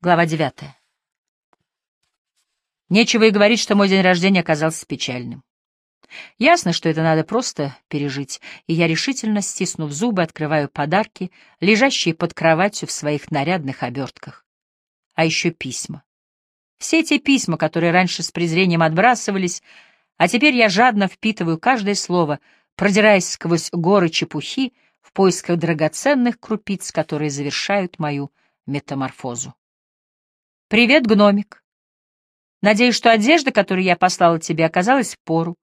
Глава девятая. Нечего и говорить, что мой день рождения оказался печальным. Ясно, что это надо просто пережить, и я решительно, стиснув зубы, открываю подарки, лежащие под кроватью в своих нарядных обертках. А еще письма. Все те письма, которые раньше с презрением отбрасывались, а теперь я жадно впитываю каждое слово, продираясь сквозь горы чепухи в поисках драгоценных крупиц, которые завершают мою метаморфозу. «Привет, гномик. Надеюсь, что одежда, которую я послала тебе, оказалась в пору.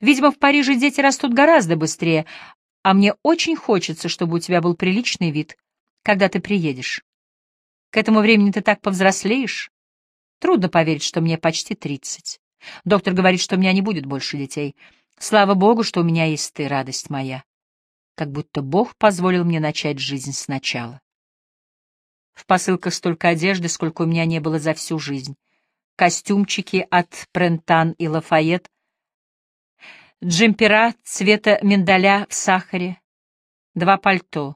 Видимо, в Париже дети растут гораздо быстрее, а мне очень хочется, чтобы у тебя был приличный вид, когда ты приедешь. К этому времени ты так повзрослеешь. Трудно поверить, что мне почти тридцать. Доктор говорит, что у меня не будет больше детей. Слава богу, что у меня есть ты, радость моя. Как будто Бог позволил мне начать жизнь сначала. В посылках столько одежды, сколько у меня не было за всю жизнь. Костюмчики от Прентан и Лафайет, джемпера цвета миндаля в сахаре, два пальто,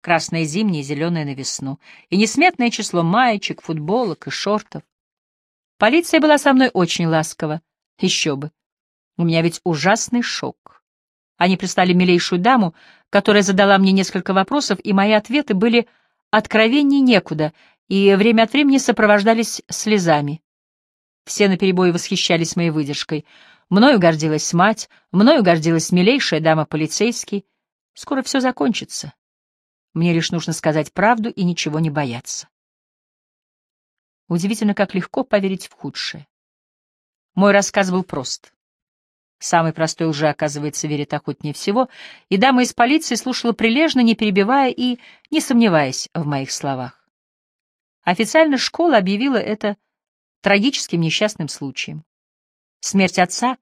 красное зимнее и зеленое на весну, и несметное число маечек, футболок и шортов. Полиция была со мной очень ласкова. Еще бы. У меня ведь ужасный шок. Они прислали милейшую даму, которая задала мне несколько вопросов, и мои ответы были откровений некуда и время от времени сопровождались слезами. Все наперебой восхищались моей выдержкой. Мною гордилась мать, мною гордилась милейшая дама-полицейский. Скоро все закончится. Мне лишь нужно сказать правду и ничего не бояться. Удивительно, как легко поверить в худшее. Мой рассказ был прост. Самый простой уже, оказывается, верит охотнее всего, и дама из полиции слушала прилежно, не перебивая и не сомневаясь в моих словах. Официально школа объявила это трагическим несчастным случаем. Смерть отца,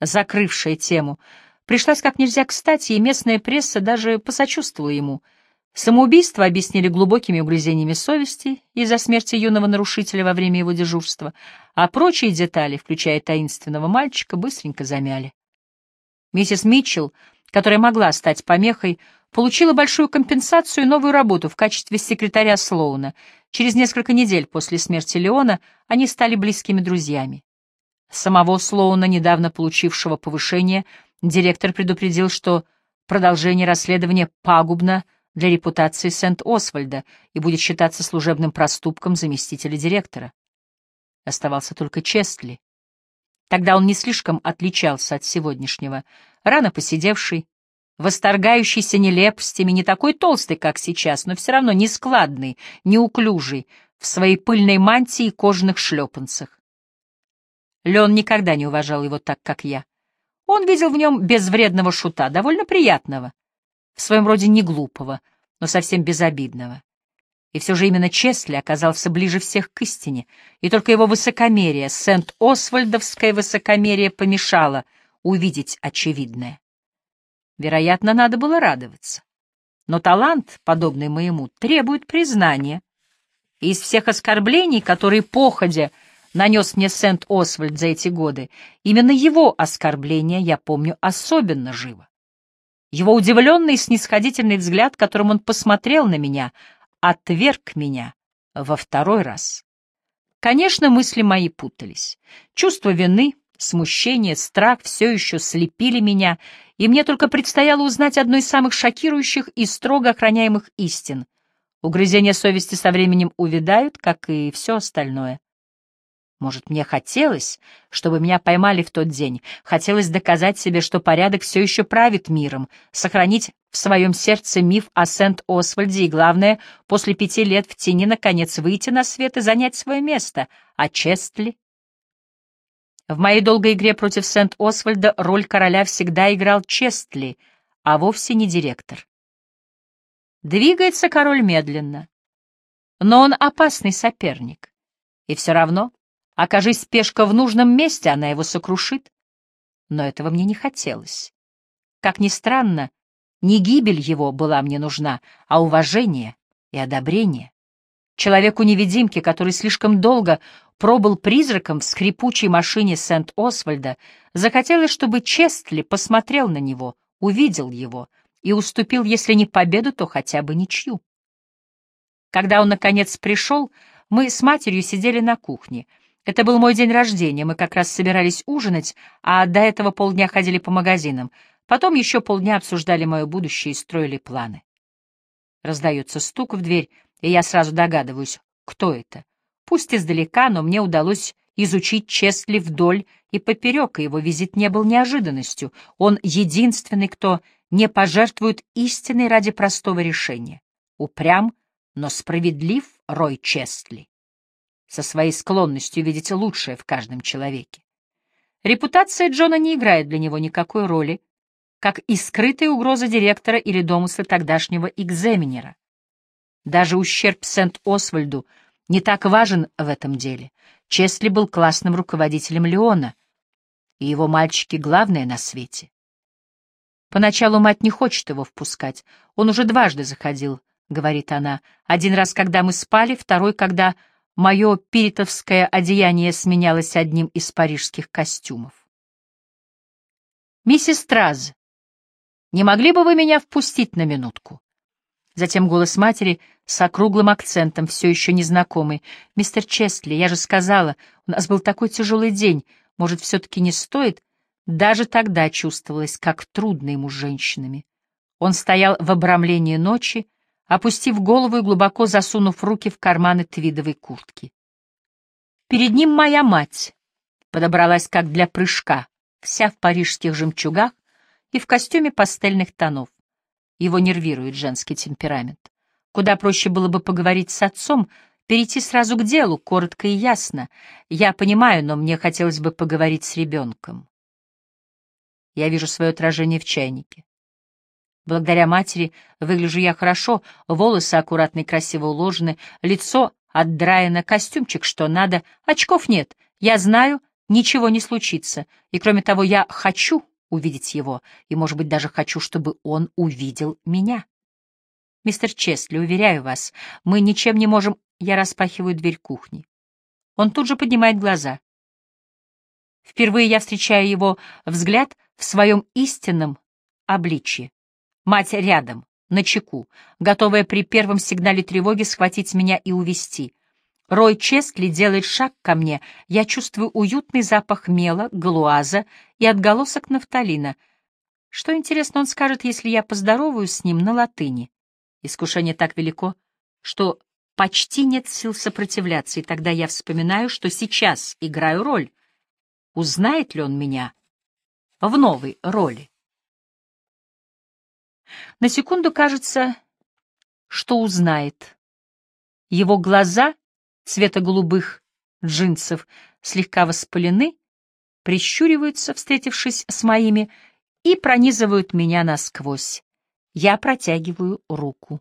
закрывшая тему, пришлась как нельзя кстати, и местная пресса даже посочувствовала ему — Самоубийство объяснили глубокими угрызениями совести из-за смерти юного нарушителя во время его дежурства, а прочие детали, включая таинственного мальчика, быстренько замяли. Миссис Митчелл, которая могла стать помехой, получила большую компенсацию и новую работу в качестве секретаря Слоуна. Через несколько недель после смерти Леона они стали близкими друзьями. Самого Слоуна, недавно получившего повышение, директор предупредил, что продолжение расследования пагубно для репутации Сент-Освальда и будет считаться служебным проступком заместителя директора. Оставался только Честли. Тогда он не слишком отличался от сегодняшнего, рано посидевший, восторгающийся нелепостями, не такой толстый, как сейчас, но все равно нескладный, неуклюжий, в своей пыльной мантии и кожаных шлепанцах. Леон никогда не уважал его так, как я. Он видел в нем безвредного шута, довольно приятного, в своем роде не глупого, но совсем безобидного. И все же именно Чесли оказался ближе всех к истине, и только его высокомерие, Сент-Освальдовское высокомерие помешало увидеть очевидное. Вероятно, надо было радоваться. Но талант, подобный моему, требует признания. И из всех оскорблений, которые походя нанес мне Сент-Освальд за эти годы, именно его оскорбления я помню особенно живо. Его удивленный и снисходительный взгляд, которым он посмотрел на меня, отверг меня во второй раз. Конечно, мысли мои путались. Чувство вины, смущение, страх все еще слепили меня, и мне только предстояло узнать одну из самых шокирующих и строго охраняемых истин. Угрызения совести со временем увядают, как и все остальное. Может, мне хотелось, чтобы меня поймали в тот день, хотелось доказать себе, что порядок все еще правит миром, сохранить в своем сердце миф о Сент-Освальде и, главное, после пяти лет в тени, наконец, выйти на свет и занять свое место. А Честли? В моей долгой игре против Сент-Освальда роль короля всегда играл Честли, а вовсе не директор. Двигается король медленно, но он опасный соперник. И все равно Окажись спешка в нужном месте, она его сокрушит. Но этого мне не хотелось. Как ни странно, не гибель его была мне нужна, а уважение и одобрение. Человеку-невидимке, который слишком долго пробыл призраком в скрипучей машине Сент-Освальда, захотелось, чтобы Честли посмотрел на него, увидел его и уступил, если не победу, то хотя бы ничью. Когда он, наконец, пришел, Мы с матерью сидели на кухне. Это был мой день рождения, мы как раз собирались ужинать, а до этого полдня ходили по магазинам. Потом еще полдня обсуждали мое будущее и строили планы. Раздается стук в дверь, и я сразу догадываюсь, кто это. Пусть издалека, но мне удалось изучить Честли вдоль и поперек, и его визит не был неожиданностью. Он единственный, кто не пожертвует истиной ради простого решения. Упрям, но справедлив Рой Честли, со своей склонностью видеть лучшее в каждом человеке. Репутация Джона не играет для него никакой роли, как и скрытая угроза директора или домысла тогдашнего экзаменера. Даже ущерб Сент-Освальду не так важен в этом деле. Чесли был классным руководителем Леона, и его мальчики — главное на свете. Поначалу мать не хочет его впускать. Он уже дважды заходил, — говорит она. Один раз, когда мы спали, второй, когда мое пиритовское одеяние сменялось одним из парижских костюмов. «Миссис Траз, не могли бы вы меня впустить на минутку?» Затем голос матери с округлым акцентом, все еще незнакомый. «Мистер Честли, я же сказала, у нас был такой тяжелый день. Может, все-таки не стоит?» Даже тогда чувствовалось, как трудно ему с женщинами. Он стоял в обрамлении ночи, опустив голову и глубоко засунув руки в карманы твидовой куртки. Перед ним моя мать подобралась как для прыжка, вся в парижских жемчугах и в костюме пастельных тонов. Его нервирует женский темперамент. Куда проще было бы поговорить с отцом, перейти сразу к делу, коротко и ясно. Я понимаю, но мне хотелось бы поговорить с ребенком. Я вижу свое отражение в чайнике. Благодаря матери выгляжу я хорошо, волосы аккуратно и красиво уложены, лицо отдраено, костюмчик что надо, очков нет. Я знаю, ничего не случится, и кроме того, я хочу увидеть его, и, может быть, даже хочу, чтобы он увидел меня. Мистер Честли, уверяю вас, мы ничем не можем... Я распахиваю дверь кухни. Он тут же поднимает глаза. Впервые я встречаю его взгляд в своем истинном обличье. Мать рядом, на чеку, готовая при первом сигнале тревоги схватить меня и увести. Рой Честли делает шаг ко мне, я чувствую уютный запах мела, галуаза и отголосок нафталина. Что, интересно, он скажет, если я поздороваюсь с ним на латыни? Искушение так велико, что почти нет сил сопротивляться, и тогда я вспоминаю, что сейчас играю роль. Узнает ли он меня в новой роли? На секунду кажется, что узнает. Его глаза цвета голубых джинсов слегка воспалены, прищуриваются, встретившись с моими, и пронизывают меня насквозь. Я протягиваю руку.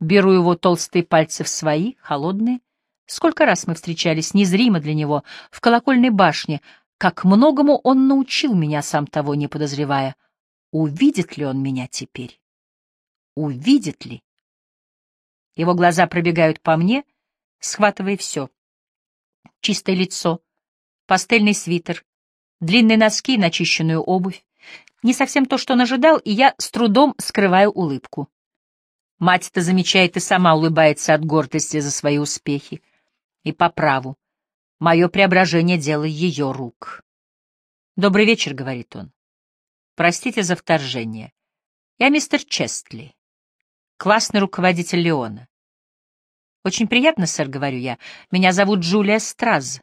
Беру его толстые пальцы в свои, холодные. Сколько раз мы встречались незримо для него в колокольной башне, как многому он научил меня, сам того не подозревая. Увидит ли он меня теперь? Увидит ли? Его глаза пробегают по мне — схватывая все. Чистое лицо, пастельный свитер, длинные носки и начищенную обувь. Не совсем то, что он ожидал, и я с трудом скрываю улыбку. Мать это замечает и сама улыбается от гордости за свои успехи. И по праву. Мое преображение — дело ее рук. «Добрый вечер», — говорит он. «Простите за вторжение. Я мистер Честли, классный руководитель Леона. «Очень приятно, сэр», — говорю я. «Меня зовут Джулия Страз».